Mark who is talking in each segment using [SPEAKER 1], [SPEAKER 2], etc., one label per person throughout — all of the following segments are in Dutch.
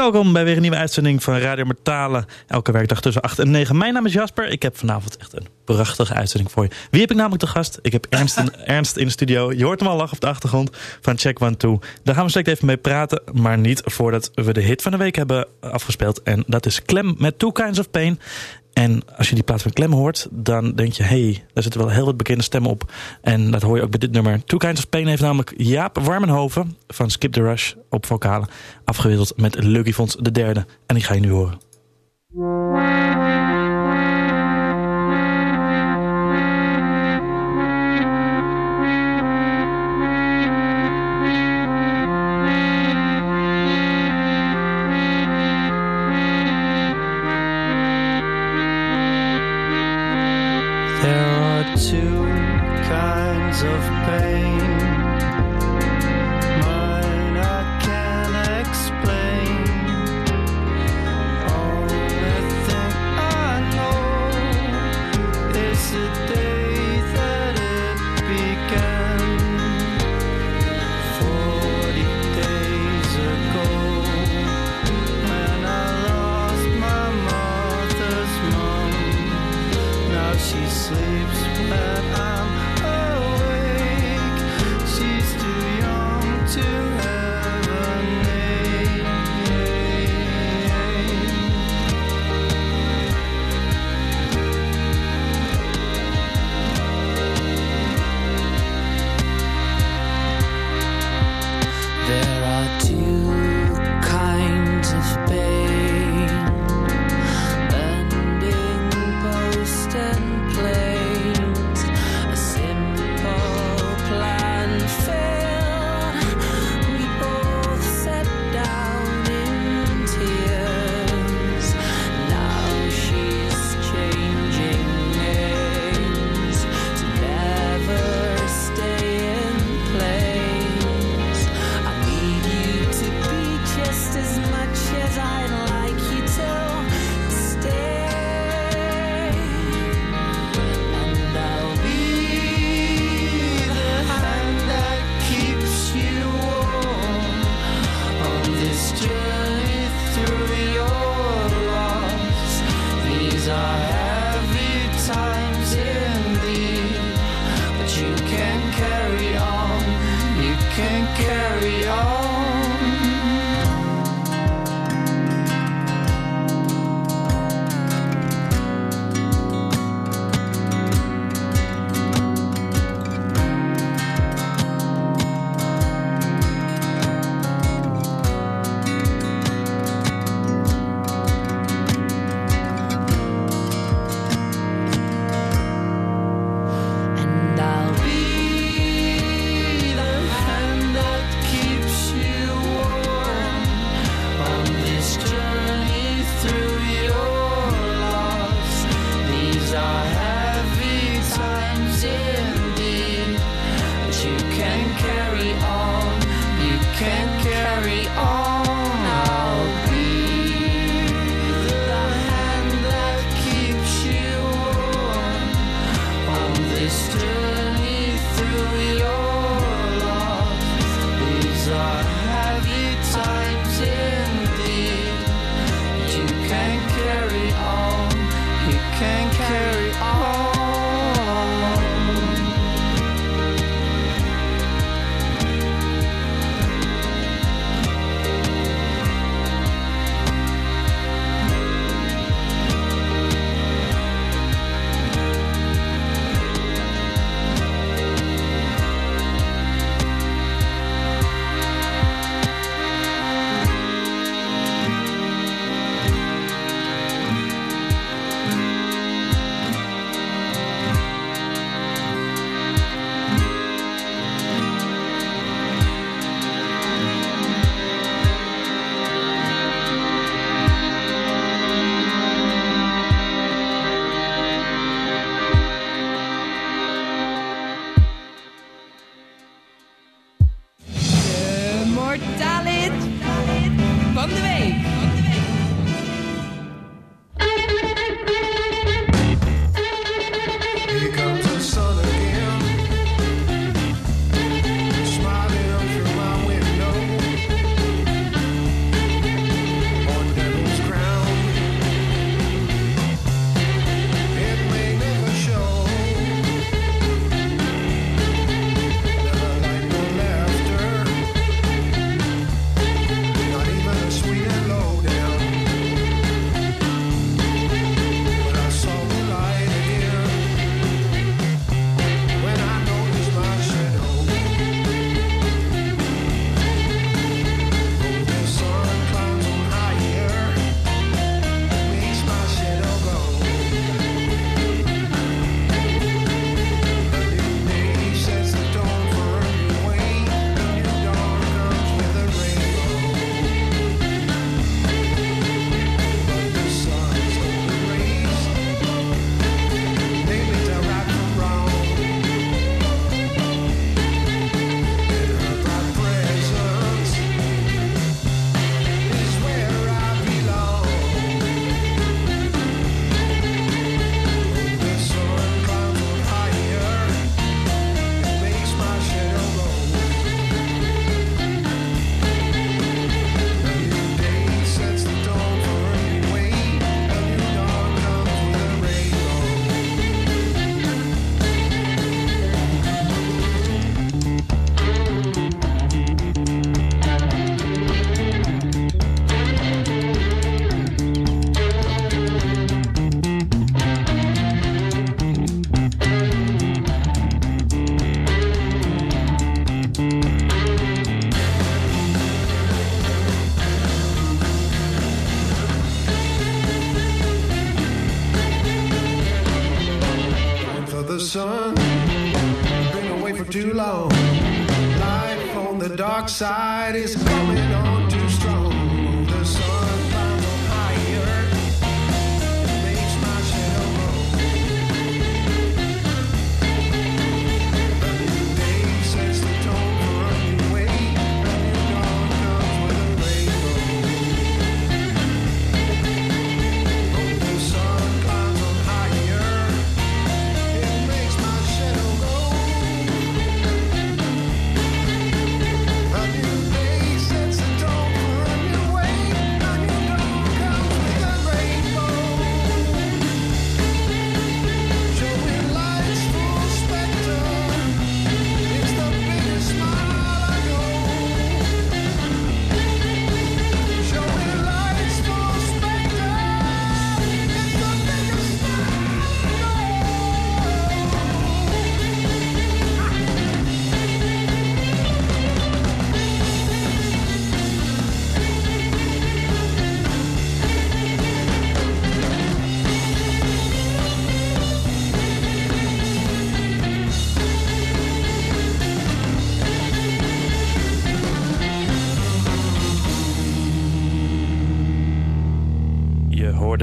[SPEAKER 1] Welkom bij weer een nieuwe uitzending van Radio Mortale. Elke werkdag tussen 8 en 9. Mijn naam is Jasper. Ik heb vanavond echt een prachtige uitzending voor je. Wie heb ik namelijk te gast? Ik heb Ernst in, Ernst in de studio. Je hoort hem al lachen op de achtergrond van Check One Two. Daar gaan we straks even mee praten. Maar niet voordat we de hit van de week hebben afgespeeld. En dat is Clem met Two Kinds of Pain. En als je die plaat van Clem hoort, dan denk je... hé, hey, daar zitten wel heel wat bekende stemmen op. En dat hoor je ook bij dit nummer. Two Kinds of Pain heeft namelijk Jaap Warmenhoven... van Skip the Rush op vocalen... afgewisseld met Lucky Fons de derde. En die ga je nu horen.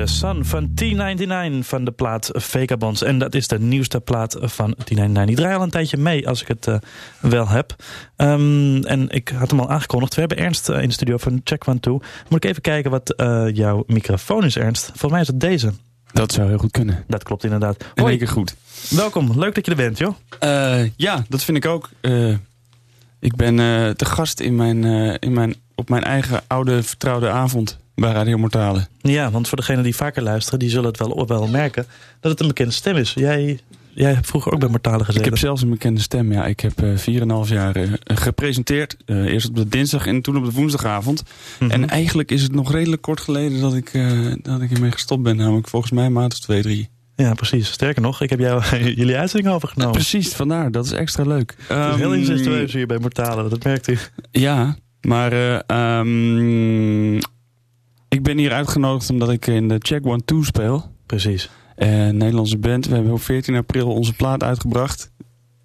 [SPEAKER 2] Sun
[SPEAKER 3] van T99 van de plaat Vagabonds. En dat is de nieuwste plaat van T99. Die draai al een tijdje mee, als ik het eh, wel heb. Ehm, en ik had hem al aangekondigd. We hebben Ernst eh, in de studio van Check One Two. Moet ik even kijken wat eh, jouw microfoon is, Ernst. Volgens mij is het deze.
[SPEAKER 4] Dat zou heel goed kunnen.
[SPEAKER 3] Dat klopt inderdaad.
[SPEAKER 4] In
[SPEAKER 3] Hoi,
[SPEAKER 4] keer goed.
[SPEAKER 3] welkom. Leuk dat je er bent, joh.
[SPEAKER 4] Ja, dat vind ik ook. Ik ben te gast in mijn, in mijn, op mijn eigen oude vertrouwde avond bij Radio Mortale.
[SPEAKER 3] Ja, want voor degenen die vaker luisteren, die zullen het wel, wel merken dat het een bekende stem is. Jij, jij hebt vroeger ook bij Mortale gezeten.
[SPEAKER 4] Ik heb zelfs een bekende stem. Ja, ik heb eh 4,5 jaar eh, gepresenteerd. Eh, eerst op de dinsdag en toen op de woensdagavond.
[SPEAKER 3] Mhm.
[SPEAKER 4] En eigenlijk is het nog redelijk kort geleden dat ik, dat ik ermee gestopt ben. Namelijk volgens mij maand of twee, drie.
[SPEAKER 3] Ja, precies. Sterker nog, ik heb jou, jullie uitzending overgenomen.
[SPEAKER 4] Precies, vandaar. Dat is extra leuk.
[SPEAKER 3] Het is heel
[SPEAKER 4] Ehm,
[SPEAKER 3] incestueus hier bij Mortale, dat merkt u.
[SPEAKER 4] Ja, maar eh, ehm, ik ben hier uitgenodigd omdat ik in de Check One Two speel.
[SPEAKER 3] Precies.
[SPEAKER 4] Eh, Nederlandse band. We hebben op 14 april onze plaat uitgebracht.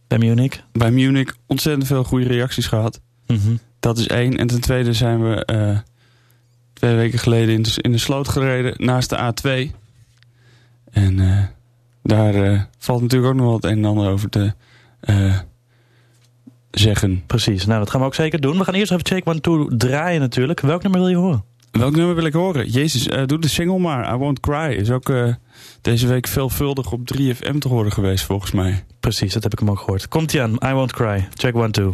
[SPEAKER 3] Bij Munich.
[SPEAKER 4] Bij Munich ontzettend veel goede reacties gehad.
[SPEAKER 3] Mhm.
[SPEAKER 4] Dat is één. En ten tweede zijn we eh, twee weken geleden in de, in de sloot gereden naast de A2. En eh, daar valt natuurlijk ook nog wat een en ander over te zeggen.
[SPEAKER 3] Precies. Nou, dat gaan we ook zeker doen. We gaan eerst even Check One Two draaien natuurlijk. Welk nummer wil je horen?
[SPEAKER 4] Welk nummer wil ik horen? Jezus, eh, doe de single maar. I Won't Cry is ook eh, deze week veelvuldig op 3FM te horen geweest volgens mij.
[SPEAKER 3] Precies, dat heb ik hem ook gehoord. Komt ie aan. I Won't Cry. Check One Two.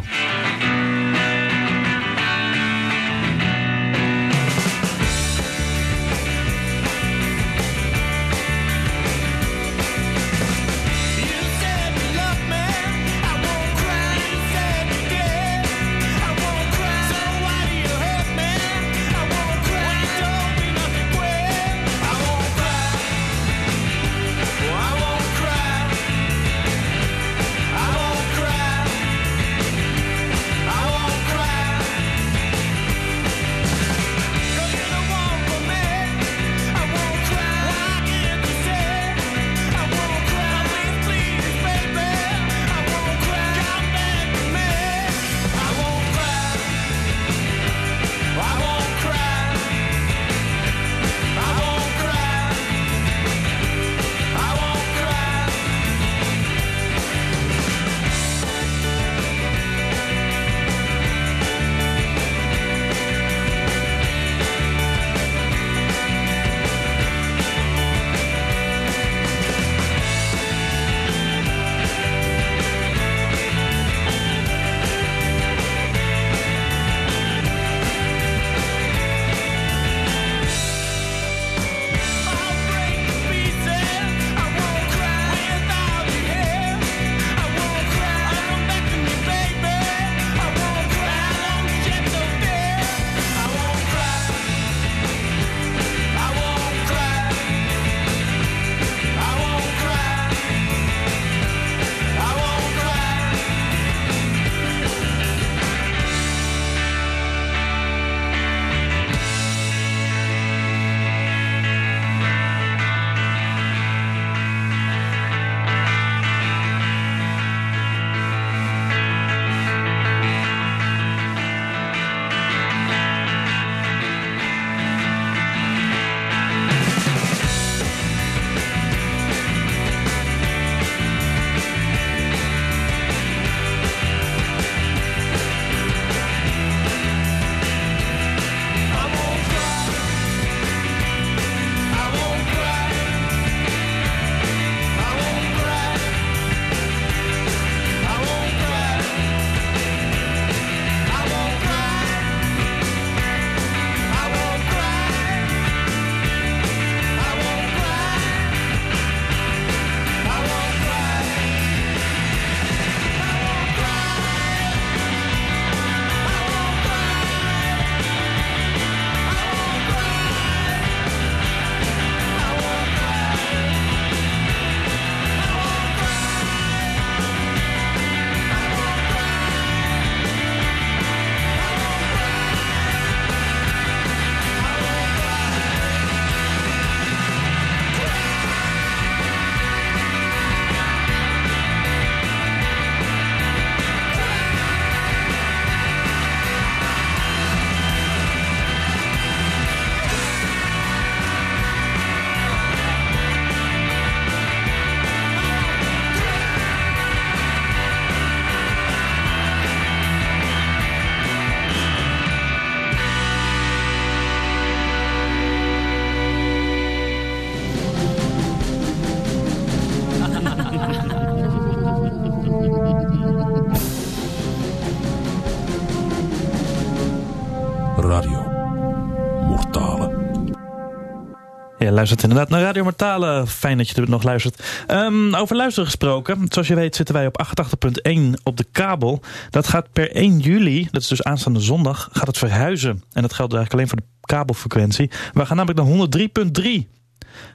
[SPEAKER 3] Luistert inderdaad naar Radio Mortale. Fijn dat je er nog luistert. Ehm, over luisteren gesproken. Zoals je weet zitten wij op 88.1 op de kabel. Dat gaat per 1 juli, dat is dus aanstaande zondag, gaat het verhuizen. En dat geldt eigenlijk alleen voor de kabelfrequentie. We gaan namelijk naar 103.3.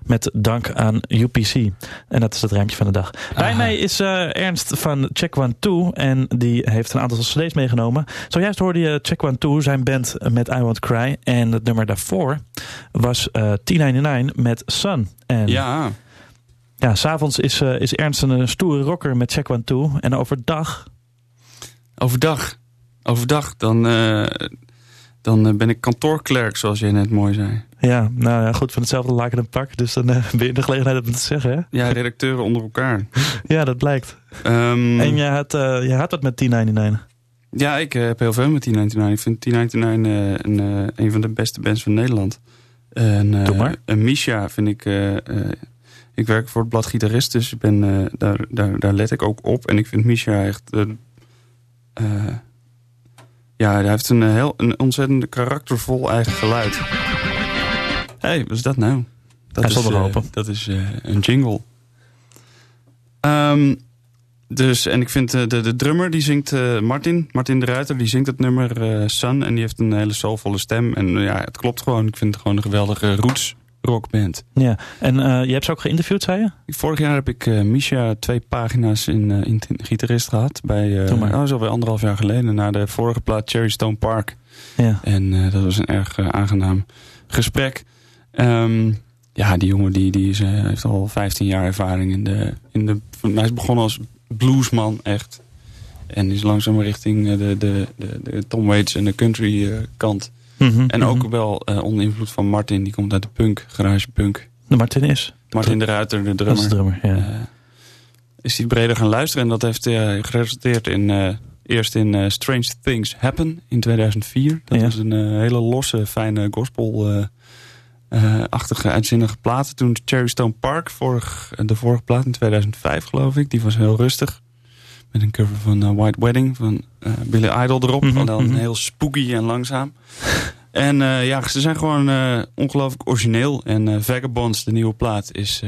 [SPEAKER 3] Met dank aan UPC. En dat is het rijmpje van de dag. Bij mij is eh, Ernst van Check One Two. En die heeft een aantal cd's meegenomen. Zojuist hoorde je Check One Two, zijn band met I Want Cry. En het nummer daarvoor was eh 1099 met Sun. En
[SPEAKER 4] Ja,
[SPEAKER 3] ja, s'avonds is, eh, is Ernst een stoere rocker met Check One Two. En overdag...
[SPEAKER 4] overdag. Overdag, dan, dan eh, ben ik kantoorklerk, zoals jij net mooi zei.
[SPEAKER 3] Ja, nou ja, goed, van hetzelfde laken een pak. Dus dan eh, ben je in de gelegenheid om het te zeggen, hè?
[SPEAKER 4] Ja, redacteuren onder elkaar.
[SPEAKER 3] Ja, dat blijkt.
[SPEAKER 4] Ehm,
[SPEAKER 3] En je had, eh, je had wat met 1099.
[SPEAKER 4] Ja, ik heb heel veel met 1099. Ik vind 1099 eh, een, een van de beste bands van Nederland. En,
[SPEAKER 3] Doe maar.
[SPEAKER 4] En Misha vind ik... ik werk voor het blad Gitarist, dus ik ben, daar, daar, daar let ik ook op. En ik vind Misha echt... eh, eh, ja, hij heeft een, heel, een ontzettend karaktervol eigen geluid. Hé, hey, wat is dat nou? Dat
[SPEAKER 3] Hij
[SPEAKER 4] is, eh. Dat is eh, een jingle. Ehm, dus, en ik vind eh, de, de drummer, die zingt eh, Martin, Martin de Ruiter, die zingt het nummer eh, Sun. En die heeft een hele soulvolle stem. En eh, ja, het klopt gewoon. Ik vind het gewoon een geweldige roots rockband.
[SPEAKER 3] Ja, en eh, je hebt ze ook geïnterviewd, zei je?
[SPEAKER 4] Vorig jaar heb ik eh Misha twee pagina's in, eh, in Gitarist gehad. Bij,
[SPEAKER 3] maar.
[SPEAKER 4] oh, is alweer anderhalf jaar geleden. Na de vorige plaat Cherry Stone Park.
[SPEAKER 3] Ja.
[SPEAKER 4] En dat was een erg aangenaam gesprek. Ehm, ja, die jongen die, die is, heeft al 15 jaar ervaring in de, in de. Hij is begonnen als bluesman, echt. En is langzaam richting de, de, de, de Tom Waits en de country eh,
[SPEAKER 3] Mhm,
[SPEAKER 4] En
[SPEAKER 3] mhm.
[SPEAKER 4] ook wel eh, onder invloed van Martin, die komt uit de punk, garage punk.
[SPEAKER 3] De Martin is.
[SPEAKER 4] Martin de Ruiter, de
[SPEAKER 3] Dat is
[SPEAKER 4] drummer.
[SPEAKER 3] de drummer, ja.
[SPEAKER 4] Eh, is hij breder gaan luisteren. En dat heeft eh, geresulteerd in eerst in Strange Things Happen in 2004. Dat
[SPEAKER 3] Ja.
[SPEAKER 4] was een hele losse, fijne gospel eh, eh, achtige, uitzinnige plaat. Toen Cherry Stone Park, vorig, de vorige plaat in 2005 geloof ik. Die was heel rustig. Met een cover van eh, White Wedding van eh, Billy Idol erop.
[SPEAKER 3] Mhm,
[SPEAKER 4] maar dan
[SPEAKER 3] mhm.
[SPEAKER 4] heel spooky en langzaam. En eh, ja, ze zijn gewoon ongelooflijk origineel. En Vagabonds, de nieuwe plaat, is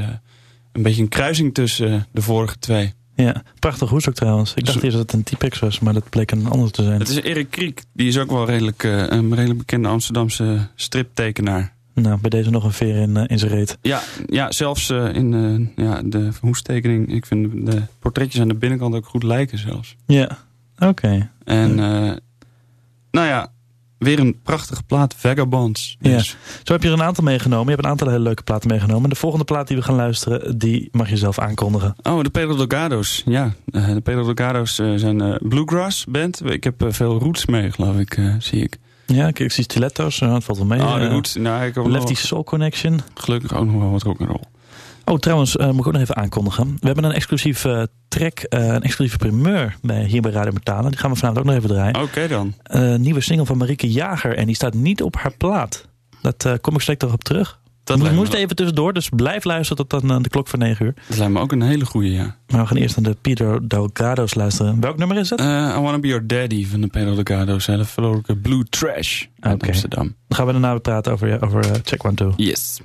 [SPEAKER 4] een beetje een kruising tussen de vorige twee.
[SPEAKER 3] ja. Prachtig hoes ook trouwens. Ik dacht eerst dat het een T-Pex was, maar dat bleek een ander te zijn.
[SPEAKER 4] Het is Erik Kriek, die is ook wel redelijk, een redelijk bekende Amsterdamse striptekenaar.
[SPEAKER 3] Nou, bij deze nog een veer in, eh, in zijn reet.
[SPEAKER 4] Ja, ja zelfs eh, in eh, ja, de hoestekening. Ik vind de portretjes aan de binnenkant ook goed lijken zelfs.
[SPEAKER 3] Ja, oké.
[SPEAKER 4] En nou ja, weer een prachtige plaat, Vagabonds.
[SPEAKER 3] Ja. Zo heb je er een aantal meegenomen. Je hebt een aantal hele leuke platen meegenomen. De volgende plaat die we gaan luisteren, die mag je zelf aankondigen.
[SPEAKER 4] Oh, de Pedro Delgado's. Ja, de Pedro Delgado's zijn bluegrass band. Ik heb veel roots mee, geloof ik, zie ik.
[SPEAKER 3] Ja, ik, ik zie stiletto's, nou, dat valt wel mee.
[SPEAKER 4] oh, de
[SPEAKER 3] Eh.
[SPEAKER 4] Nou, ik
[SPEAKER 3] Lefty
[SPEAKER 4] nog-
[SPEAKER 3] Soul Connection.
[SPEAKER 4] gelukkig ook nog wel wat rock'n'roll.
[SPEAKER 3] Oh, trouwens, eh, moet ik ook nog even aankondigen. We hebben een exclusief eh, track, eh, een exclusieve primeur bij, hier bij Radio Metalen. Die gaan we vanavond ook nog even draaien.
[SPEAKER 4] Oké dan.
[SPEAKER 3] Eh, nieuwe single van Marieke Jager en die staat niet op haar plaat. Dat eh, kom ik straks nog op terug.
[SPEAKER 4] Dat
[SPEAKER 3] We moesten even tussendoor, dus blijf luisteren tot dan eh, de klok van 9 uur.
[SPEAKER 4] dat lijkt me ook een hele goeie, ja.
[SPEAKER 3] Maar we gaan eerst naar de Pedro Delgado's luisteren. Welk nummer is het?
[SPEAKER 4] Eh, I Wanna Be Your Daddy van de Pedro Delgado's. Hele vrolijke Blue Trash uit. Amsterdam.
[SPEAKER 3] Dan gaan we daarna praten over, over eh, Check One Two.
[SPEAKER 4] Yes.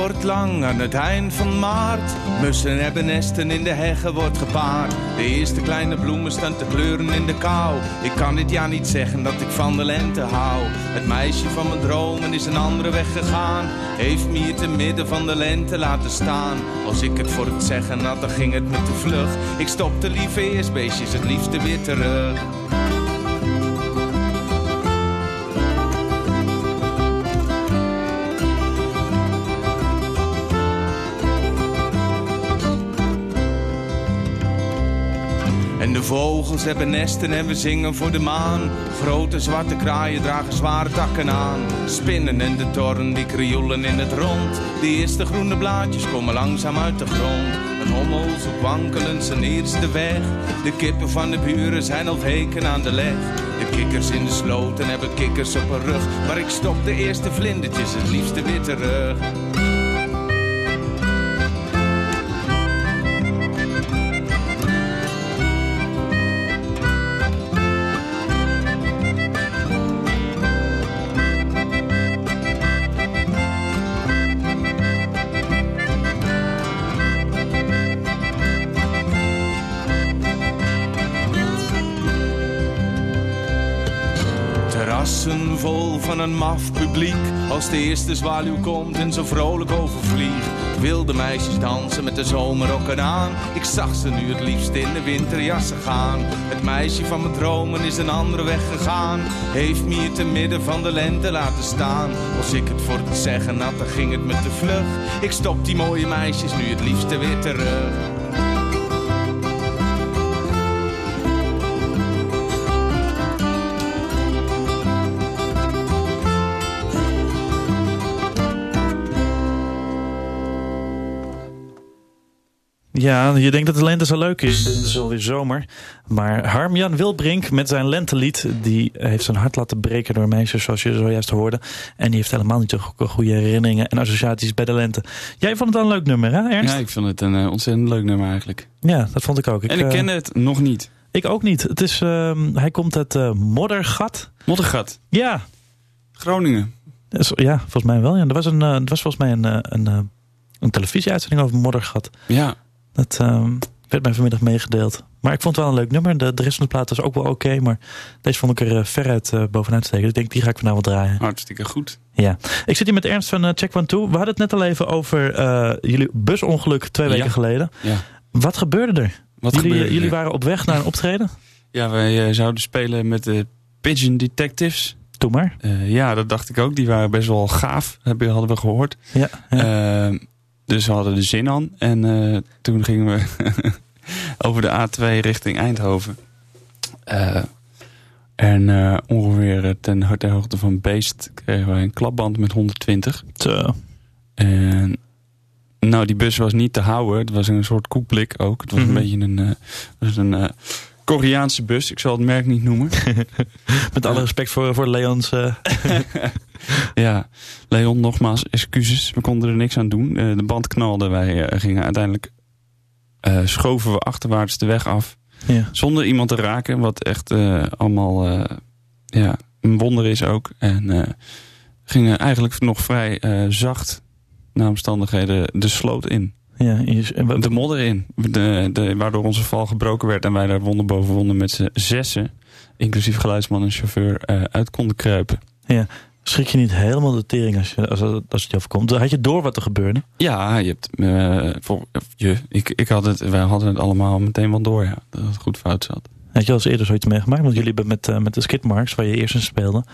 [SPEAKER 5] Wordt lang aan het eind van maart. Mussen hebben nesten in de heggen wordt gepaard. De eerste kleine bloemen staan te kleuren in de kou. Ik kan dit jaar niet zeggen dat ik van de lente hou. Het meisje van mijn dromen is een andere weg gegaan. Heeft me hier te midden van de lente laten staan. Als ik het voor het zeggen had, dan ging het me te vlug. Ik stopte liever eerst beestjes het liefste weer terug. Vogels hebben nesten en we zingen voor de maan. Grote zwarte kraaien dragen zware takken aan. Spinnen en de torren die krioelen in het rond. De eerste groene blaadjes komen langzaam uit de grond. Een hommel zoekt wankelend zijn eerste weg. De kippen van de buren zijn al weken aan de leg. De kikkers in de sloten hebben kikkers op hun rug. Maar ik stop de eerste vlindertjes het liefste weer terug. Terrassen vol van een maf publiek. Als de eerste zwaluw komt en zo vrolijk overvliegt. Wilde meisjes dansen met de zomerrokken aan. Ik zag ze nu het liefst in de winterjassen gaan. Het meisje van mijn dromen is een andere weg gegaan. Heeft me hier te midden van de lente laten staan. Als ik het voor het zeggen had, dan ging het me te vlug. Ik stop die mooie meisjes nu het liefste weer terug.
[SPEAKER 3] Ja, je denkt dat de lente zo leuk is. Het is alweer zomer. Maar Harmjan Wilbrink met zijn lentelied... die heeft zijn hart laten breken door meisjes zoals je zojuist hoorde. En die heeft helemaal niet zo goede herinneringen en associaties bij de lente. Jij vond het een leuk nummer, hè Ernst?
[SPEAKER 4] Ja, ik vind het een eh, ontzettend leuk nummer eigenlijk.
[SPEAKER 3] Ja, dat vond ik ook.
[SPEAKER 4] en ik
[SPEAKER 3] eh,
[SPEAKER 4] ken het nog niet.
[SPEAKER 3] ik ook niet. Het is, ehm, hij komt uit eh, Moddergat.
[SPEAKER 4] Moddergat,
[SPEAKER 3] Ja,
[SPEAKER 4] Groningen.
[SPEAKER 3] ja, volgens mij wel. Ja. Er, was een, er was volgens mij een, een, een televisieuitzending over Moddergat.
[SPEAKER 4] Ja,
[SPEAKER 3] Dat ehm, werd mij vanmiddag meegedeeld. Maar ik vond het wel een leuk nummer. De, de rest van de plaat was ook wel oké. maar deze vond ik er eh, veruit eh, bovenuit steken. Dus ik denk, die ga ik vanavond draaien.
[SPEAKER 4] hartstikke goed.
[SPEAKER 3] Ja. Ik zit hier met Ernst van eh, Check One Two. We hadden het net al even over jullie busongeluk twee
[SPEAKER 4] Ja.
[SPEAKER 3] weken geleden.
[SPEAKER 4] Ja.
[SPEAKER 3] Wat gebeurde er?
[SPEAKER 4] Wat
[SPEAKER 3] jullie,
[SPEAKER 4] gebeurde er?
[SPEAKER 3] jullie waren op weg naar een optreden?
[SPEAKER 4] Ja, wij zouden spelen met de Pigeon Detectives.
[SPEAKER 3] Doe maar.
[SPEAKER 4] Ja, dat dacht ik ook. Die waren best wel gaaf, hebben, hadden we gehoord.
[SPEAKER 3] Ja, ja.
[SPEAKER 4] Dus we hadden er zin aan. En eh, toen gingen we over de A2 richting Eindhoven. Eh, en eh, ongeveer ten, ter hoogte van Beest kregen wij een klapband met 120.
[SPEAKER 3] Zo.
[SPEAKER 4] En nou, die bus was niet te houden. Het was een soort koekblik ook. Het was
[SPEAKER 3] Mhm.
[SPEAKER 4] een beetje een, was een Koreaanse bus. Ik zal het merk niet noemen.
[SPEAKER 3] Met alle respect voor, voor Leons.
[SPEAKER 4] ja, Leon, nogmaals excuses. We konden er niks aan doen. Eh, de band knalde. Wij eh, gingen uiteindelijk... eh, schoven we achterwaarts de weg af.
[SPEAKER 3] ja.
[SPEAKER 4] Zonder iemand te raken. Wat echt allemaal ja, een wonder is ook. En gingen eigenlijk nog vrij zacht... naar omstandigheden de sloot in.
[SPEAKER 3] ja
[SPEAKER 4] De modder in. De, de, waardoor onze val gebroken werd. En wij daar wonder boven wonder met z'n zessen... inclusief geluidsman en chauffeur... uit konden kruipen.
[SPEAKER 3] Schrik je niet helemaal de tering als, je, als, het- als het je overkomt? Had je door wat er gebeurde?
[SPEAKER 4] Ja, je hebt, eh, voor, je, ik, ik had het, wij hadden het allemaal meteen wel door, ja, dat het goed fout zat.
[SPEAKER 3] Had je al eens eerder zoiets meegemaakt? Want jullie hebben met, eh, met de skidmarks, waar je eerst in speelde...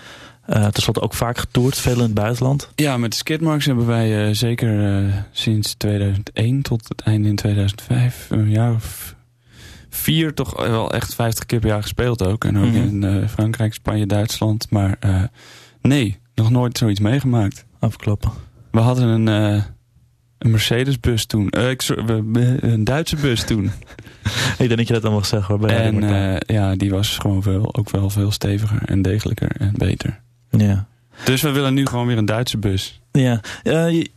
[SPEAKER 3] eh tenslotte ook vaak getoerd, veel in het buitenland.
[SPEAKER 4] Ja, met de skidmarks hebben wij zeker sinds 2001 tot het einde in 2005, een jaar of vier, toch wel echt 50 keer per jaar gespeeld ook. En ook
[SPEAKER 3] Mhm.
[SPEAKER 4] in Frankrijk, Spanje, Duitsland. Maar nee, nog nooit zoiets meegemaakt.
[SPEAKER 3] Afkloppen.
[SPEAKER 4] We hadden een, eh, een Mercedes-bus toen. Eh, ik, een Duitse bus toen.
[SPEAKER 3] Ik denk dat je dat dan mag zeggen hoor. Bij Radio
[SPEAKER 4] En eh, ja, die was gewoon veel, ook wel veel steviger en degelijker en beter.
[SPEAKER 3] ja.
[SPEAKER 4] Dus we willen nu gewoon weer een Duitse bus.
[SPEAKER 3] Ja,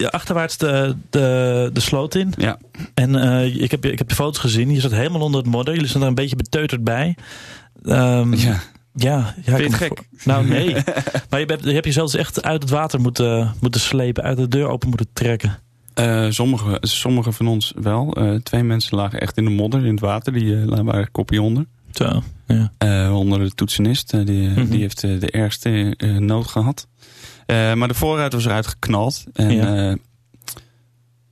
[SPEAKER 3] achterwaarts de, de, de sloot in.
[SPEAKER 4] Ja.
[SPEAKER 3] En ik, heb, je- ik heb de foto's gezien. Je zat helemaal onder het modder. Jullie staan er een beetje beteuterd bij. Ehm, ja.
[SPEAKER 4] Ja.
[SPEAKER 3] Ja,
[SPEAKER 4] je het
[SPEAKER 3] me
[SPEAKER 4] gek?
[SPEAKER 3] voor- Nou, nee. maar je hebt, je hebt jezelf dus echt uit het water moeten, moeten slepen. Uit de deur open moeten trekken.
[SPEAKER 4] Eh, sommige, sommige van ons wel. Eh, twee mensen lagen echt in de modder, in het water. Die eh, waren kopje onder.
[SPEAKER 3] Zo, ja.
[SPEAKER 4] Onder de toetsenist. die,
[SPEAKER 3] Mhm.
[SPEAKER 4] die heeft de ergste nood gehad. Eh, maar de voorruit was eruit geknald. En
[SPEAKER 3] Ja.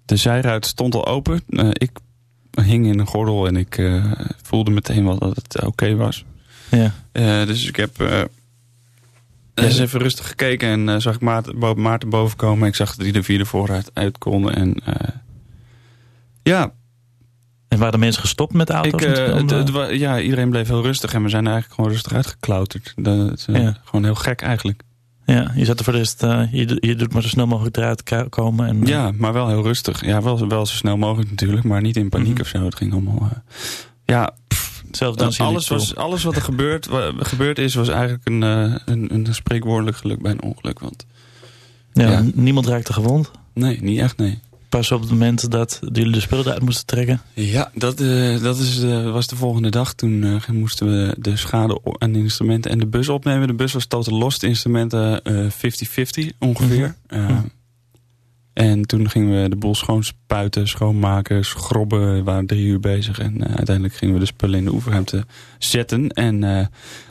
[SPEAKER 4] de zijruit stond al open. Ik hing in een gordel en ik voelde meteen wel dat het oké was.
[SPEAKER 3] Ja.
[SPEAKER 4] Eh, dus ik heb eh eens even rustig gekeken en eh, zag ik Maarten, bo- Maarten boven komen. Ik zag dat hij de vierde vooruit uit kon. En ja,
[SPEAKER 3] En waren de mensen gestopt met de auto's?
[SPEAKER 4] ik, ja, iedereen bleef heel rustig en we zijn eigenlijk gewoon rustig uitgeklauterd. Dat is
[SPEAKER 3] Ja.
[SPEAKER 4] gewoon heel gek eigenlijk.
[SPEAKER 3] ja, je zet er voor de rest, je, doet- je doet maar zo snel mogelijk eruit komen. En,
[SPEAKER 4] Ja, maar wel heel rustig. Ja, wel, wel zo snel mogelijk natuurlijk, maar niet in paniek
[SPEAKER 3] Mhm.
[SPEAKER 4] of zo. Het ging allemaal... ja,
[SPEAKER 3] jullie
[SPEAKER 4] alles, was, alles wat er gebeurd, gebeurd is, was eigenlijk een, eh, een, een spreekwoordelijk geluk bij een ongeluk. Want
[SPEAKER 3] ja,
[SPEAKER 4] ja.
[SPEAKER 3] Niemand raakte gewond.
[SPEAKER 4] nee, niet echt, nee.
[SPEAKER 3] Pas op het moment dat jullie de spullen eruit moesten trekken.
[SPEAKER 4] Ja, dat, eh, dat is, eh, was de volgende dag. Toen eh, moesten we de schade aan de instrumenten en de bus opnemen. De bus was totaal los, de instrumenten eh, 50-50 ongeveer.
[SPEAKER 3] Mhm.
[SPEAKER 4] En toen gingen we de boel schoonspuiten, schoonmaken, schrobben. We waren drie uur bezig. En eh, uiteindelijk gingen we de spullen in de oefenruimte zetten. En eh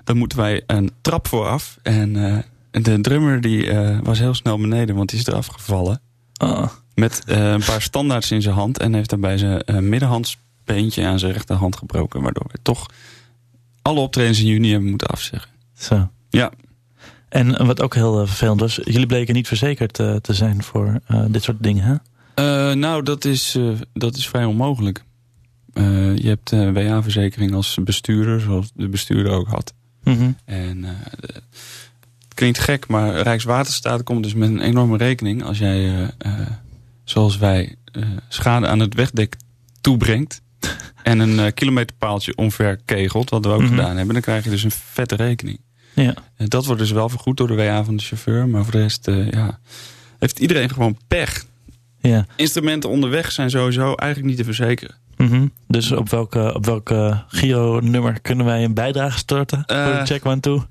[SPEAKER 4] dan moeten wij een trap vooraf. En eh, de drummer die was heel snel beneden, want die is eraf gevallen.
[SPEAKER 3] Ah,
[SPEAKER 4] Met een paar standaards in zijn hand. En heeft daarbij zijn middenhandsbeentje aan zijn rechterhand gebroken. Waardoor we toch alle optredens in juni hebben moeten afzeggen.
[SPEAKER 3] zo.
[SPEAKER 4] Ja.
[SPEAKER 3] En wat ook heel eh, vervelend was, jullie bleken niet verzekerd eh, te zijn voor eh, dit soort dingen, hè?
[SPEAKER 4] Nou, dat is, dat is vrij onmogelijk. Je hebt uh, WA-verzekering als bestuurder, zoals de bestuurder ook had.
[SPEAKER 3] Mhm.
[SPEAKER 4] En het klinkt gek, maar Rijkswaterstaat komt dus met een enorme rekening als jij, zoals wij, schade aan het wegdek toebrengt. en een kilometerpaaltje omver kegelt, wat we ook
[SPEAKER 3] Mhm.
[SPEAKER 4] gedaan hebben. Dan krijg je dus een vette rekening.
[SPEAKER 3] Ja.
[SPEAKER 4] En dat wordt dus wel vergoed door de WA van de chauffeur. Maar voor de rest, eh, ja, heeft iedereen gewoon pech.
[SPEAKER 3] ja.
[SPEAKER 4] Instrumenten onderweg zijn sowieso eigenlijk niet te verzekeren.
[SPEAKER 3] Mhm. Dus op welke, op welke Giro-nummer kunnen wij een bijdrage storten voor
[SPEAKER 4] Eh.
[SPEAKER 3] de Check One Two?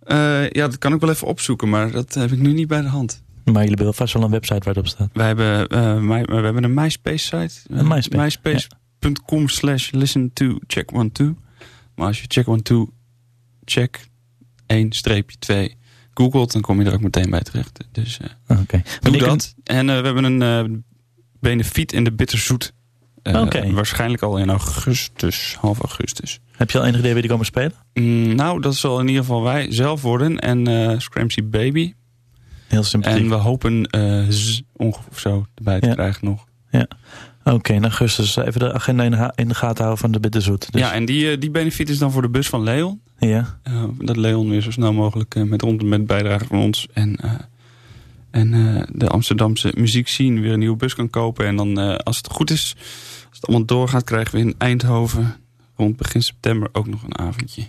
[SPEAKER 4] Eh, ja, dat kan ik wel even opzoeken, maar dat heb ik nu niet bij de hand.
[SPEAKER 3] Maar jullie hebben vast wel een website waar het op staat.
[SPEAKER 4] Wij hebben, eh, my- we hebben een MySpace-site.
[SPEAKER 3] Een MySpace,
[SPEAKER 4] MySpace.com slash listen to check one two. Maar als je check one two check 1 streepje 2 googelt, dan kom je er ook meteen bij terecht. Dus eh,
[SPEAKER 3] Ah, Oké.
[SPEAKER 4] doe dat. En eh, we hebben een eh benefiet in de Bitterzoet.
[SPEAKER 3] Oké.
[SPEAKER 4] Waarschijnlijk al in augustus, half augustus.
[SPEAKER 3] Heb je al enig idee wie die komen spelen?
[SPEAKER 4] Mm, nou, dat zal in ieder geval wij zelf worden. En Scramsy Baby.
[SPEAKER 3] Heel sympathiek.
[SPEAKER 4] En we hopen z ongeveer zo erbij te
[SPEAKER 3] Ja.
[SPEAKER 4] krijgen nog.
[SPEAKER 3] Oké, in augustus. Even de agenda in de, gaten houden van de Bitterzoet. Dus,
[SPEAKER 4] Ja, en die, eh, die benefiet is dan voor de bus van Leon.
[SPEAKER 3] ja.
[SPEAKER 4] Eh, dat Leon weer zo snel mogelijk eh, met, rond, met bijdrage van ons en, en de Amsterdamse muziekscene weer een nieuwe bus kan kopen. En dan, als het goed is, als het allemaal doorgaat, krijgen we in Eindhoven rond begin september ook nog een avondje.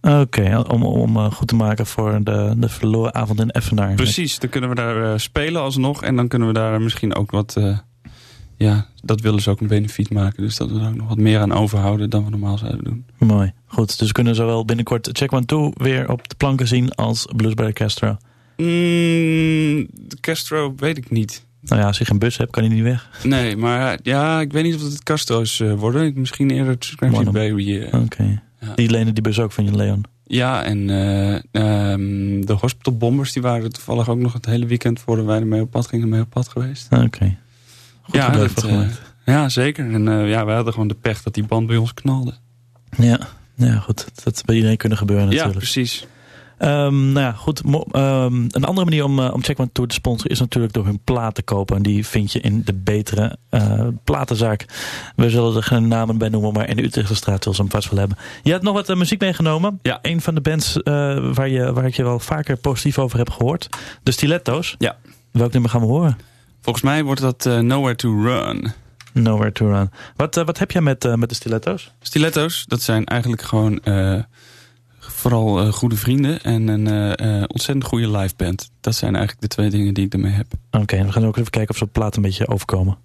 [SPEAKER 3] Oké, om, om goed te maken voor de, de verloren avond in Effenaar.
[SPEAKER 4] Precies, dan kunnen we daar spelen alsnog. En dan kunnen we daar misschien ook wat... ja, dat willen ze ook een benefiet maken. Dus dat we er ook nog wat meer aan overhouden dan we normaal zouden doen.
[SPEAKER 3] Mooi. Goed, dus we kunnen zowel binnenkort Check One Two weer op de planken zien als Blues by Castro.
[SPEAKER 4] Mm, de Castro weet ik niet.
[SPEAKER 3] Nou ja, als je geen bus hebt, kan hij niet weg.
[SPEAKER 4] Nee, maar ja, ik weet niet of het Castro's eh, worden. Misschien eerder het Scramsy. Baby. eh.
[SPEAKER 3] Oké.
[SPEAKER 4] Ja.
[SPEAKER 3] Die lenen die bus ook van je, Leon.
[SPEAKER 4] Ja, en eh, ehm, de Hospital Bombers die waren toevallig ook nog het hele weekend voordat wij ermee op pad gingen, mee op pad geweest.
[SPEAKER 3] Oké. Goed
[SPEAKER 4] ja, dat, eh, ja, zeker. En eh, ja, wij hadden gewoon de pech dat die band bij ons knalde.
[SPEAKER 3] Ja. ja, goed. Dat had bij iedereen kunnen gebeuren
[SPEAKER 4] Ja,
[SPEAKER 3] natuurlijk.
[SPEAKER 4] precies.
[SPEAKER 3] Ehm, nou ja, goed. Ehm, een andere manier om, eh, om Check One Tour te sponsoren is natuurlijk door hun plaat te kopen. En die vind je in de betere platenzaak. We zullen er geen namen bij noemen, maar in de Utrechtse straat zullen ze hem vast wel hebben. Je hebt nog wat muziek meegenomen.
[SPEAKER 4] Ja.
[SPEAKER 3] Een van de bands waar, je, waar ik je wel vaker positief over heb gehoord. De Stiletto's.
[SPEAKER 4] Ja.
[SPEAKER 3] Welk nummer gaan we horen?
[SPEAKER 4] Volgens mij wordt dat eh, Nowhere to Run.
[SPEAKER 3] Nowhere to Run. Wat, eh, wat heb jij met, eh, met de Stiletto's?
[SPEAKER 4] Stiletto's, dat zijn eigenlijk gewoon vooral goede vrienden en een ontzettend goede live band. Dat zijn eigenlijk de twee dingen die ik ermee heb.
[SPEAKER 3] Oké, we gaan ook even kijken of ze op plaat een beetje overkomen.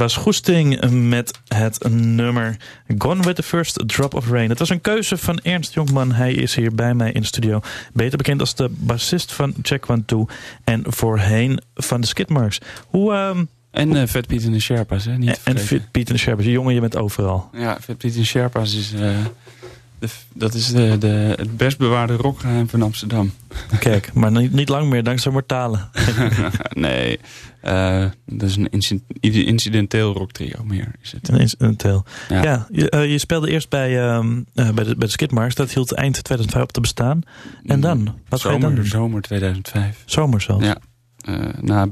[SPEAKER 3] Was Goesting met het nummer Gone with the First Drop of Rain. Het was een keuze van Ernst Jonkman. Hij is hier bij mij in de studio. Beter bekend als de bassist van Check One Two. En voorheen van de Skidmarks. Hoe, ehm,
[SPEAKER 4] En eh Vet Piet en de Sherpa's, hè? Niet
[SPEAKER 3] en. Fit Piet en de Sherpas. Jongen, je bent overal.
[SPEAKER 4] Ja, Vet Piet en Sherpa's is... eh, de, dat is de, de, het best bewaarde rockgeheim van Amsterdam.
[SPEAKER 3] Kijk, maar niet, niet lang meer dankzij Mortalen.
[SPEAKER 4] nee, eh, dat is een inci- incidenteel rocktrio meer. Is het.
[SPEAKER 3] Een, tel.
[SPEAKER 4] Ja.
[SPEAKER 3] Ja, je, eh, je speelde eerst bij, ehm, eh, bij, de, bij de Skidmarks. Dat hield eind 2005 op te bestaan. En dan? Wat ga je
[SPEAKER 4] zomer,
[SPEAKER 3] dan doen?
[SPEAKER 4] Zomer 2005.
[SPEAKER 3] Zomer zelfs.
[SPEAKER 4] Ja. Eh, na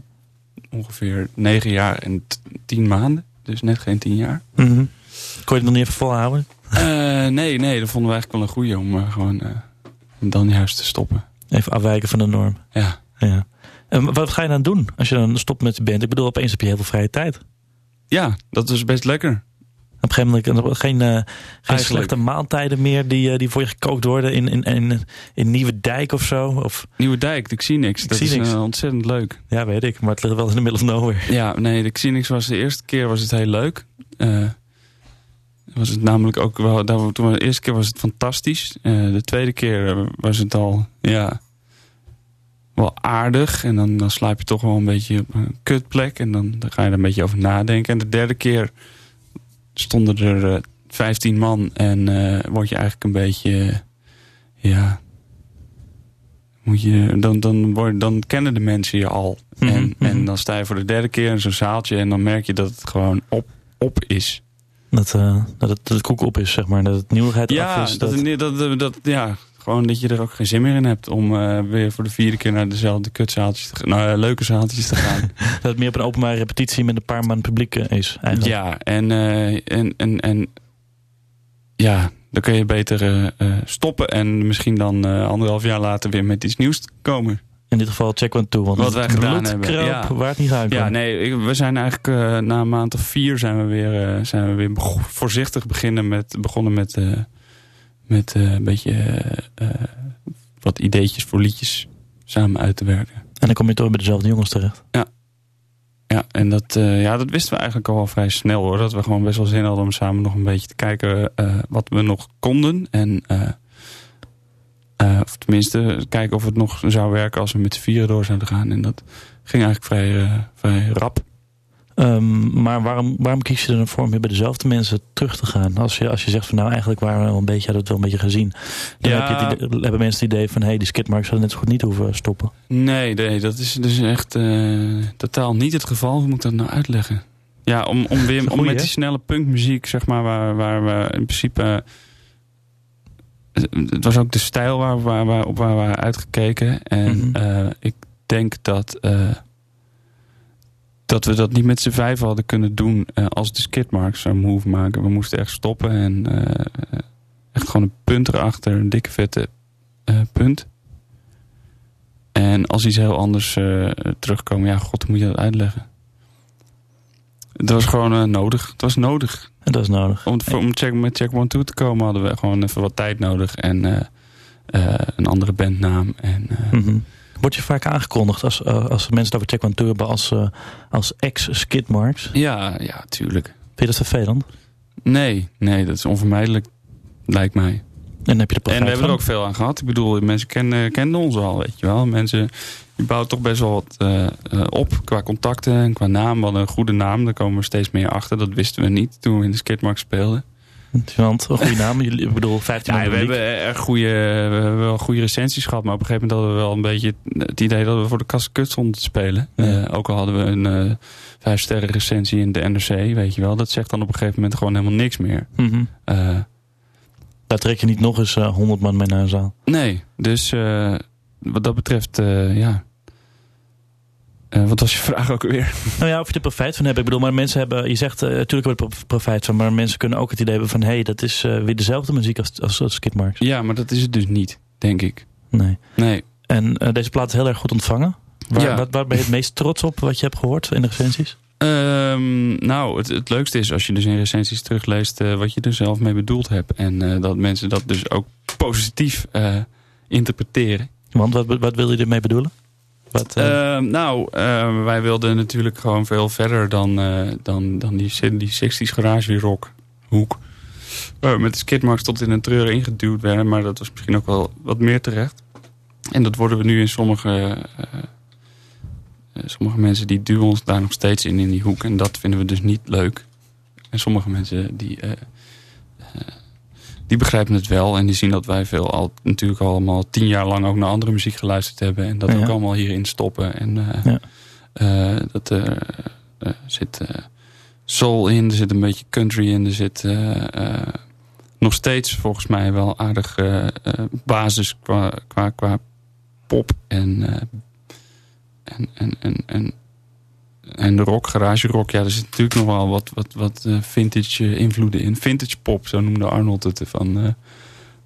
[SPEAKER 4] ongeveer negen jaar en tien maanden. Dus net geen tien jaar.
[SPEAKER 3] Mhm. Kon je het nog niet even volhouden?
[SPEAKER 4] Eh, nee, nee, dat vonden we eigenlijk wel een goeie om eh, gewoon eh, dan juist te stoppen.
[SPEAKER 3] Even afwijken van de norm.
[SPEAKER 4] Ja,
[SPEAKER 3] Ja. En wat ga je dan doen als je dan stopt met de band? Ik bedoel, opeens heb je heel veel vrije tijd. Op
[SPEAKER 4] Ja, dat is best lekker.
[SPEAKER 3] een gegeven moment geen, geen slechte maaltijden meer die, die voor je gekookt worden in, in, in, in Nieuwe Dijk of zo. Of,
[SPEAKER 4] Nieuwe Dijk, de Xenix. Dat is ontzettend leuk.
[SPEAKER 3] ja, weet ik, maar het ligt wel in de middle of nowhere.
[SPEAKER 4] Ja, nee, de Xenix was de eerste keer was het heel leuk. Eh, was het namelijk ook wel, daar, toen, de eerste keer was het fantastisch. Eh, de tweede keer eh, was het al, ja, wel aardig. En dan, dan slaap je toch wel een beetje op een kutplek. En dan, dan ga je er een beetje over nadenken. En de derde keer stonden er eh 15 man. En eh, word je eigenlijk een beetje, eh, ja... Moet je, dan, dan, word, dan kennen de mensen je al.
[SPEAKER 3] Mhm,
[SPEAKER 4] en,
[SPEAKER 3] mhm.
[SPEAKER 4] en dan sta je voor de derde keer in zo'n zaaltje en dan merk je dat het gewoon op, op is.
[SPEAKER 3] Dat, eh, dat, het, dat het koek op is, zeg maar. Dat het nieuwigheid af
[SPEAKER 4] Ja,
[SPEAKER 3] is.
[SPEAKER 4] dat, dat, dat, dat- ja, gewoon dat je er ook geen zin meer in hebt om eh, weer voor de vierde keer naar dezelfde kutzaaltjes te gaan. Nou, eh, leuke zaaltjes te gaan.
[SPEAKER 3] dat het meer op een openbare repetitie met een paar man publiek eh, is. Eigenlijk.
[SPEAKER 4] ja, en, en, en, en ja, dan kun je beter stoppen en misschien dan anderhalf jaar later weer met iets nieuws komen.
[SPEAKER 3] In dit geval check one two. Want
[SPEAKER 4] Wat wij gedaan hebben, ja.
[SPEAKER 3] waar het niet gaat
[SPEAKER 4] Ja, nee, ik- we zijn eigenlijk eh, na een maand of vier zijn we weer, eh, zijn we weer voorzichtig beginnen met, begonnen met, eh, met een beetje wat ideetjes voor liedjes samen uit te werken.
[SPEAKER 3] En dan kom je toch bij dezelfde jongens terecht.
[SPEAKER 4] Ja, en dat, ja, dat wisten we eigenlijk al wel vrij snel hoor. Dat we gewoon best wel zin hadden om samen nog een beetje te kijken wat we nog konden. En, eh, of tenminste, kijken of het nog zou werken als we met z'n vieren door zouden gaan. En dat ging eigenlijk vrij, eh, vrij rap.
[SPEAKER 3] Ehm, maar waarom, waarom kies je er dan voor om weer bij dezelfde mensen terug te gaan? Als je, als je zegt van nou eigenlijk waren we wel een beetje, hadden we het wel een beetje gezien. Dan
[SPEAKER 4] Ja.
[SPEAKER 3] heb je het idee- hebben mensen het idee van hé, hey, die skidmarks hadden net zo goed niet hoeven stoppen.
[SPEAKER 4] Nee, nee, dat is dus echt eh, totaal niet het geval. Hoe moet ik dat nou uitleggen? Ja, om, om weer om met die snelle punkmuziek, zeg maar, waar, waar we in principe. Het was ook de stijl waar, waar, waar, op waar we waren uitgekeken. En
[SPEAKER 3] Mhm.
[SPEAKER 4] eh, ik denk dat, eh, dat we dat niet met z'n vijf hadden kunnen doen eh, als de skidmarks zo'n move maken. We moesten echt stoppen en echt gewoon een punt erachter, een dikke vette punt. En als iets heel anders terugkomen, ja, god, hoe moet je dat uitleggen? Het was gewoon eh, nodig. Het was nodig.
[SPEAKER 3] Dat is nodig.
[SPEAKER 4] Om, voor- om check, met Check One Two te komen hadden we gewoon even wat tijd nodig. En eh, eh, een andere bandnaam. En,
[SPEAKER 3] Mhm. Word je vaak aangekondigd als, als mensen het over check one two hebben als, als ex-skidmarks? Vind
[SPEAKER 4] Ja, ja, tuurlijk.
[SPEAKER 3] je dat vervelend?
[SPEAKER 4] Nee, nee, dat is onvermijdelijk, lijkt mij.
[SPEAKER 3] Dan heb je
[SPEAKER 4] En we hebben er ook veel aan gehad. Ik bedoel, mensen kennen, kenden ons al, weet je wel. Mensen, je bouwt toch best wel wat eh, eh, op qua contacten en qua naam. We hadden een goede naam, daar komen we steeds meer achter. Dat wisten we niet toen we in de skatemarkt speelden.
[SPEAKER 3] Want een goede naam. Ik bedoel, 15
[SPEAKER 4] Ja,
[SPEAKER 3] man
[SPEAKER 4] we hebben erg goede, we hebben wel goede recensies gehad. Maar op een gegeven moment hadden we wel een beetje het idee dat we voor de kast kut stonden te spelen.
[SPEAKER 3] Ja.
[SPEAKER 4] Eh, ook al hadden we een eh vijf sterren recensie in de NRC, weet je wel. Dat zegt dan op een gegeven moment gewoon helemaal niks meer. Eh,
[SPEAKER 3] Daar trek je niet nog eens eh, 100 man mee naar een zaal.
[SPEAKER 4] nee, dus eh, wat dat betreft, eh, ja. Wat was je vraag ook weer?
[SPEAKER 3] Nou ja, of je er profijt van hebt. Ik bedoel, maar mensen hebben, je zegt natuurlijk hebben we er profijt van, maar mensen kunnen ook het idee hebben van, hé, hey, dat is weer dezelfde muziek als, als, als Skidmarks.
[SPEAKER 4] Ja, maar dat is het dus niet, denk ik.
[SPEAKER 3] Nee.
[SPEAKER 4] Nee.
[SPEAKER 3] En deze plaat is heel erg goed ontvangen. Waar,
[SPEAKER 4] Ja.
[SPEAKER 3] waar, waar ben je het meest trots op wat je hebt gehoord in de recensies?
[SPEAKER 4] Ehm, nou, het, het leukste is als je dus in recensies terugleest eh, wat je er zelf mee bedoeld hebt. En eh, dat mensen dat dus ook positief eh, interpreteren.
[SPEAKER 3] Want wat, wat wil je ermee bedoelen? Wat, eh,
[SPEAKER 4] Ehm, nou, eh, wij wilden natuurlijk gewoon veel verder dan, dan, dan die, die 60s garage rock hoek. Met de skidmarks tot in een treur ingeduwd werden. Maar dat was misschien ook wel wat meer terecht. En dat worden we nu in sommige... eh, sommige mensen die duwen ons daar nog steeds in, in die hoek. En dat vinden we dus niet leuk. En sommige mensen die... eh, eh, die begrijpen het wel en die zien dat wij veel al, natuurlijk allemaal tien jaar lang ook naar andere muziek geluisterd hebben. En dat
[SPEAKER 3] Ja.
[SPEAKER 4] ook allemaal hierin stoppen. En
[SPEAKER 3] Ja.
[SPEAKER 4] dat eh, zit soul in, er zit een beetje country in, er zit nog steeds volgens mij wel aardig basis qua, qua, qua pop en, en, en, en, en, en de rock, garage rock. Ja, er zit natuurlijk nog wel wat, wat, wat eh, vintage eh, invloeden in. Vintage pop, zo noemde Arnold het van, eh,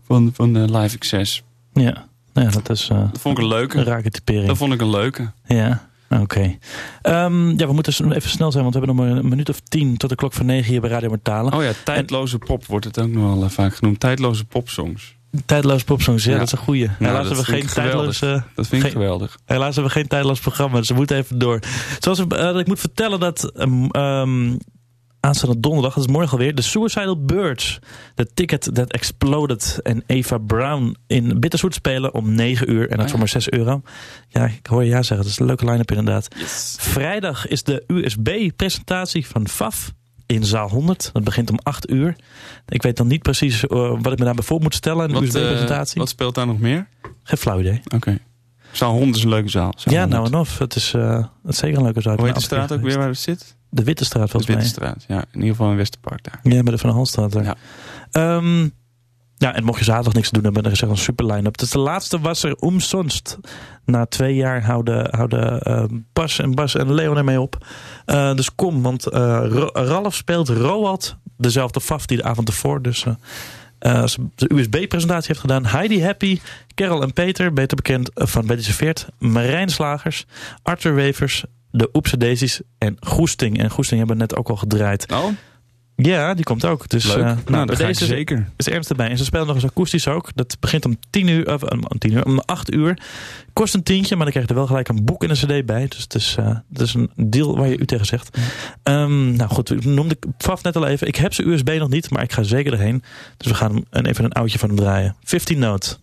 [SPEAKER 4] van, van Live Access.
[SPEAKER 3] ja. Ja, dat is
[SPEAKER 4] Dat vond ik een
[SPEAKER 3] een
[SPEAKER 4] leuke.
[SPEAKER 3] rake typering.
[SPEAKER 4] Dat vond ik een leuke.
[SPEAKER 3] Ja, oké. Ehm, ja, we moeten even snel zijn, want we hebben nog maar een minuut of tien tot de klok van negen hier bij Radio Martalen.
[SPEAKER 4] Oh ja, tijdloze pop wordt het ook nog wel vaak genoemd. Tijdloze popsongs.
[SPEAKER 3] Tijdloos popsongs, ja,
[SPEAKER 4] Ja.
[SPEAKER 3] dat is een goeie. Helaas hebben we geen tijdloos...
[SPEAKER 4] Dat vind ik
[SPEAKER 3] Geen-
[SPEAKER 4] geweldig.
[SPEAKER 3] Helaas hebben we geen tijdloos programma, dus we moeten even door. Zoals eh, ik moet vertellen dat ehm, aanstaande donderdag, dat is morgen alweer, de Suicidal Birds, de Ticket That Exploded en Eva Brown in Bitterzoet spelen om 9 uur en dat
[SPEAKER 4] Ah,
[SPEAKER 3] voor
[SPEAKER 4] ja.
[SPEAKER 3] maar 6 euro. Ja, ik hoor je ja zeggen, dat is een leuke line-up inderdaad.
[SPEAKER 4] Yes.
[SPEAKER 3] Vrijdag is de USB-presentatie van FAF in zaal 100. Dat begint om 8 uur. Ik weet dan niet precies eh, wat ik me daarbij voor moet stellen, een
[SPEAKER 4] Wat, eh,
[SPEAKER 3] USB-presentatie.
[SPEAKER 4] wat speelt daar nog meer?
[SPEAKER 3] Geen flauw idee.
[SPEAKER 4] Oké. Zaal 100 is een leuke zaal. Zaal
[SPEAKER 3] Ja,
[SPEAKER 4] 100.
[SPEAKER 3] nou en of. Het is, eh, het is zeker een leuke zaak.
[SPEAKER 4] Hoe heet de straat ook weer waar het zit?
[SPEAKER 3] De Witte Straat
[SPEAKER 4] De
[SPEAKER 3] volgens mij.
[SPEAKER 4] Wittestraat. Ja, in ieder geval in Westerpark daar.
[SPEAKER 3] Ja, bij de Van Halstraat. daar.
[SPEAKER 4] Ja.
[SPEAKER 3] Ehm, ja, en mocht je zaterdag niks te doen hebben, dan er een super line-up. Dus de laatste was er omsonst. Na twee jaar houden, houden ehm, Bas en Bas en Leon ermee op. Eh, dus kom, want eh, Ralf speelt Roald, dezelfde FAF die de avond ervoor. Dus eh, eh, de USB-presentatie heeft gedaan. Heidi Happy, Carol en Peter, beter bekend eh, van Betty Serveert. Marijn Slagers, Arthur Wevers, de Oepse en Goesting. En Goesting hebben we net ook al gedraaid.
[SPEAKER 4] Oh,
[SPEAKER 3] Ja, die komt ook. Dus,
[SPEAKER 4] leuk.
[SPEAKER 3] eh,
[SPEAKER 4] nou,
[SPEAKER 3] bij
[SPEAKER 4] dat ik
[SPEAKER 3] deze
[SPEAKER 4] zeker.
[SPEAKER 3] is Ernst erbij. En ze spelen nog eens akoestisch ook. Dat begint om 10 uur, of om 10 uur, om 8 uur. Kost een tientje, maar dan krijg je er wel gelijk een boek en een cd bij. Dus het is, eh, is een deal waar je u tegen zegt. Ehm, nou goed, ik noemde ik Faf net al even. Ik heb zijn USB nog niet, maar ik ga zeker erheen. Dus we gaan hem even een oudje van hem draaien. 15 Note.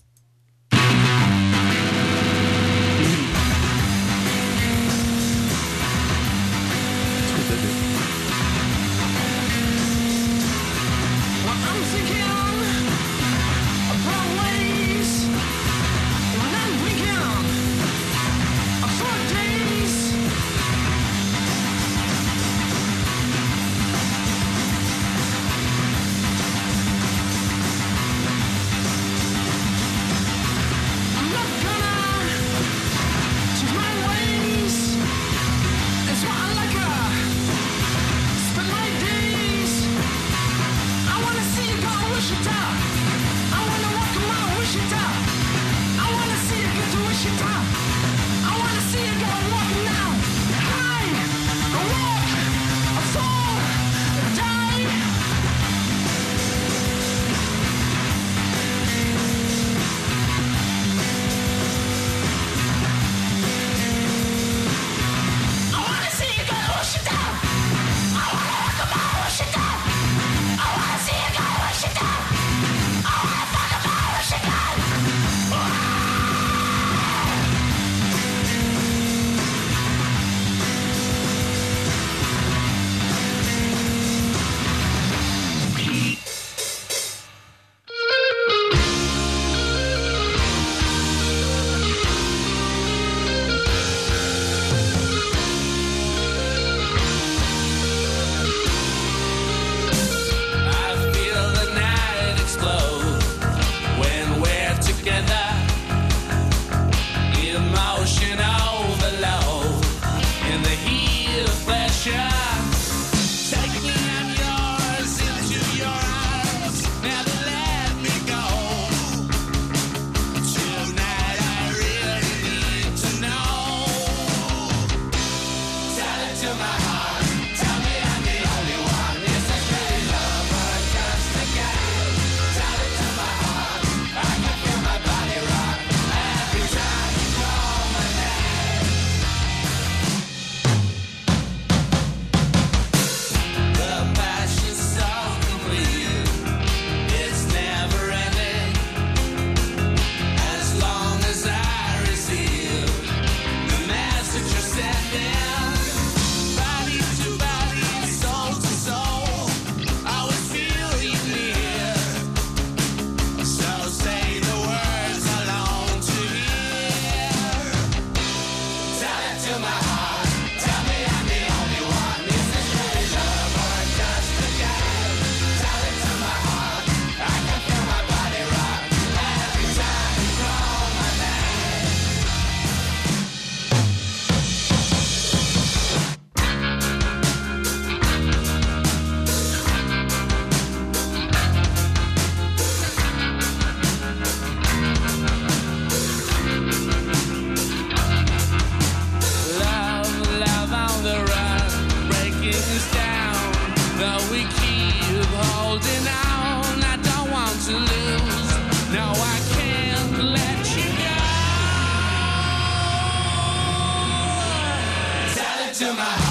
[SPEAKER 6] to my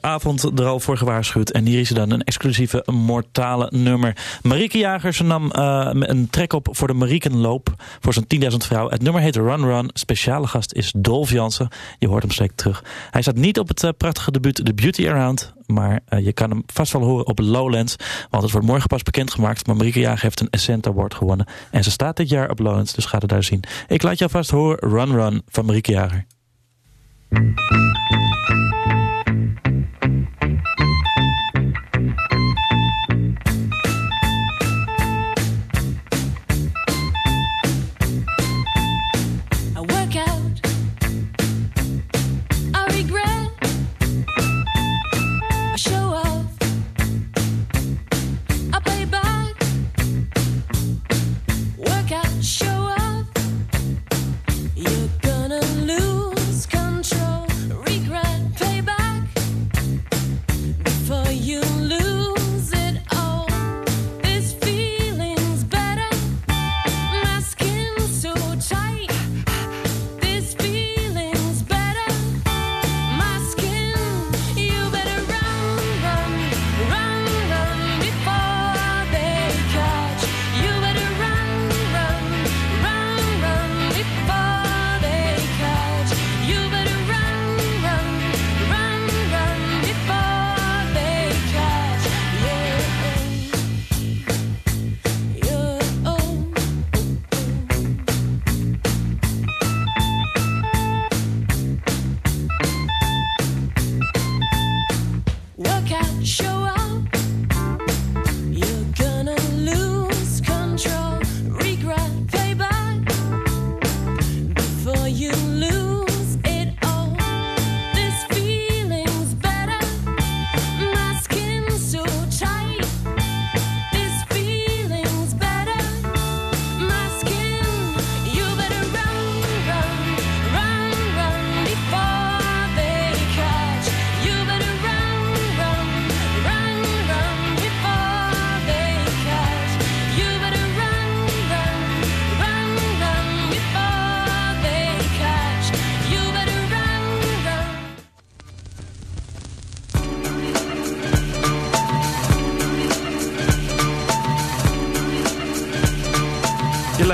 [SPEAKER 6] avond er al voor gewaarschuwd. En hier is dan een exclusieve mortale nummer. Marieke Jagers nam eh, een trek op voor de Mariekenloop. Voor zo'n 10.000 vrouwen. Het nummer heet Run Run. Speciale gast is Dolf Jansen. Je hoort hem steeds terug. Hij staat niet op het eh, prachtige debuut The Beauty Around. Maar eh, je kan hem vast wel horen op Lowlands. Want het wordt morgen pas bekendgemaakt. Maar Marieke Jager heeft een Ascent Award gewonnen. En ze staat dit jaar op Lowlands. Dus ga het daar zien. Ik laat je alvast horen Run Run van Marieke Jager.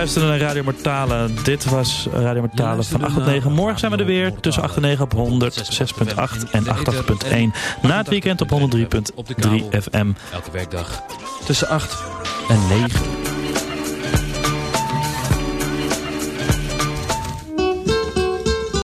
[SPEAKER 6] Luisterde naar Radio Mortale. Dit was Radio Mortale van 8 tot 9. Morgen zijn we er weer tussen 8 en 9 op 106.8 en 88.1. Na het weekend op 103.3 FM.
[SPEAKER 7] Elke werkdag
[SPEAKER 6] Tussen 8 en 9.